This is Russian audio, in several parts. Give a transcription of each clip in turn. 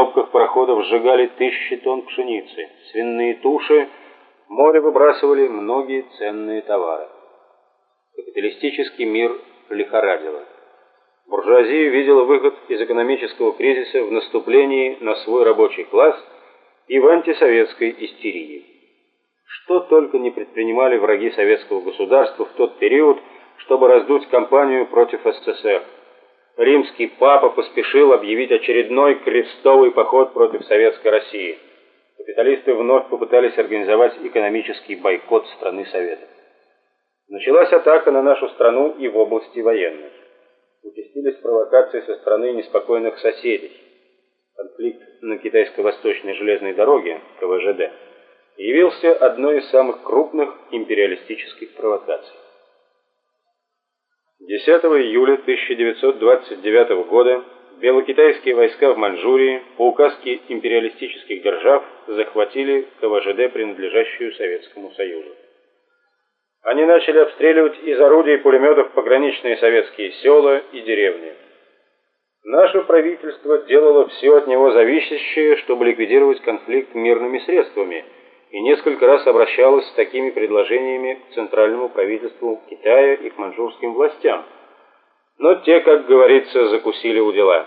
топках пароходов сжигали тысячи тонн пшеницы, свиные туши, море выбрасывали многие ценные товары. Капиталистический мир лихорадило. Буржуазия видела выход из экономического кризиса в наступлении на свой рабочий класс и в антисоветской истерии. Что только не предпринимали враги советского государства в тот период, чтобы раздуть кампанию против СССР. Римский папа поспешил объявить очередной крестовый поход против советской России. Капиталисты вновь попытались организовать экономический бойкот страны Советов. Началась атака на нашу страну и в области военной. Участились провокации со стороны неспокойных соседей. Конфликт на китайско-восточной железной дороге, КВЖД, явился одной из самых крупных империалистических провокаций. 10 июля 1929 года белокитайские войска в Маньчжурии по указке империалистических держав захватили КВЖД, принадлежащую Советскому Союзу. Они начали обстреливать из орудий и пулеметов пограничные советские села и деревни. Наше правительство делало все от него зависящее, чтобы ликвидировать конфликт мирными средствами, и несколько раз обращалось с такими предложениями к центральному правительству Китая и к маньчжурским властям. Но те, как говорится, закусили у дела.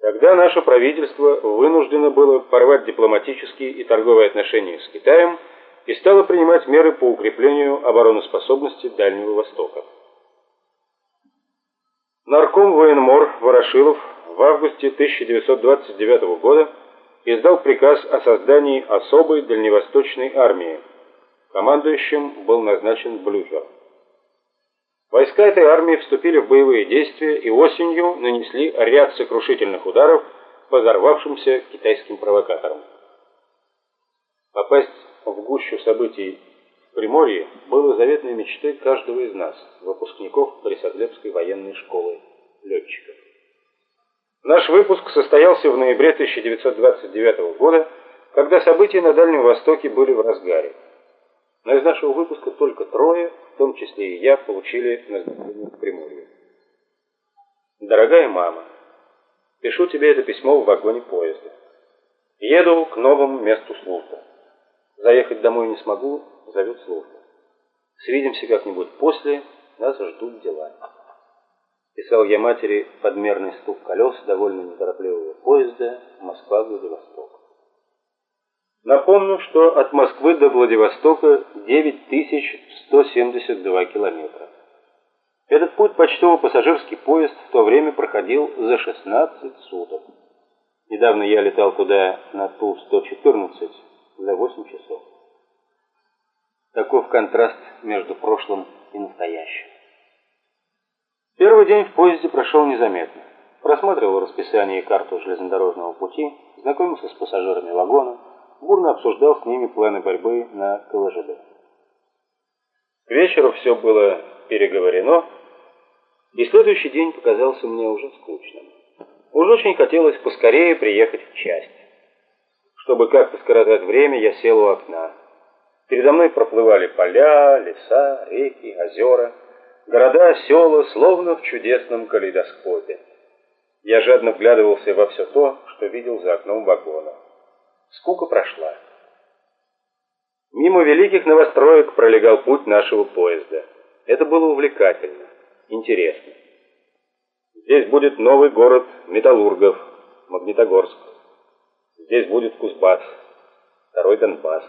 Тогда наше правительство вынуждено было порвать дипломатические и торговые отношения с Китаем – и стала принимать меры по укреплению обороноспособности Дальнего Востока. Нарком военмор Ворошилов в августе 1929 года издал приказ о создании особой дальневосточной армии. Командующим был назначен Блюхер. Войска этой армии вступили в боевые действия и осенью нанесли ряд сокрушительных ударов по взорвавшимся китайским провокаторам. Попасть в гущу событий в Приморье было заветной мечтой каждого из нас, выпускников Борисоглебской военной школы летчиков. Наш выпуск состоялся в ноябре 1929 года, когда события на Дальнем Востоке были в разгаре. Но из нашего выпуска только трое, в том числе и я, получили назначение в Приморье. Дорогая мама, пишу тебе это письмо в вагоне поезда. Еду к новому месту службы. Заехать домой не смогу, зовет служба. Свидимся как-нибудь после, нас ждут дела. Писал я матери подмерный стук колес довольно неторопливого поезда Москва-Владивосток. Напомню, что от Москвы до Владивостока 9172 километра. Этот путь почтово-пассажирский поезд в то время проходил за 16 суток. Недавно я летал туда на Ту-114 за 8 часов. Таков контраст между прошлым и настоящим. Первый день в поезде прошел незаметно. Просматривал расписание и карту железнодорожного пути, знакомился с пассажирами вагона, бурно обсуждал с ними планы борьбы на КВЖД. К вечеру все было переговорено, и следующий день показался мне уже скучным. Уж очень хотелось поскорее приехать в часть. Чтобы как-то скоротать время, я сел у окна. Передо мной проплывали поля, леса, реки, озера, города, села, словно в чудесном калейдоскопе. Я жадно вглядывался во все то, что видел за окном вагона. Скука прошла. Мимо великих новостроек пролегал путь нашего поезда. Это было увлекательно, интересно. Здесь будет новый город металлургов, Магнитогорск. Здесь будет Кузбасс, второй Донбасс.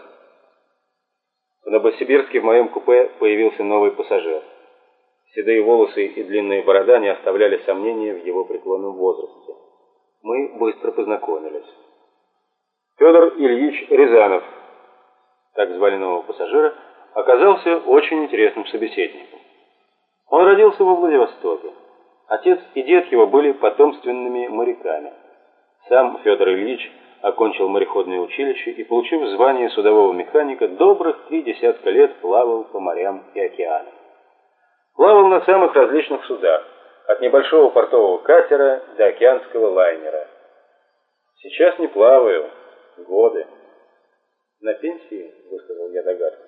В Новосибирске в моем купе появился новый пассажир. Седые волосы и длинные борода не оставляли сомнения в его преклонном возрасте. Мы быстро познакомились. Федор Ильич Рязанов, так звали нового пассажира, оказался очень интересным собеседником. Он родился во Владивостоке. Отец и дед его были потомственными моряками. Сам Федор Ильич окончил мореходное училище и, получив звание судового механика, добрых три десятка лет плавал по морям и океанам. Плавал на самых различных судах, от небольшого портового катера до океанского лайнера. Сейчас не плаваю, годы. На пенсии, высказал я догадку.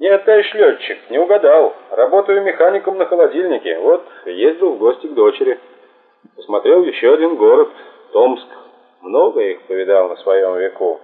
Нет, товарищ летчик, не угадал. Работаю механиком на холодильнике. Вот, ездил в гости к дочери. Посмотрел еще один город, Томск. много их повидал на своем веку.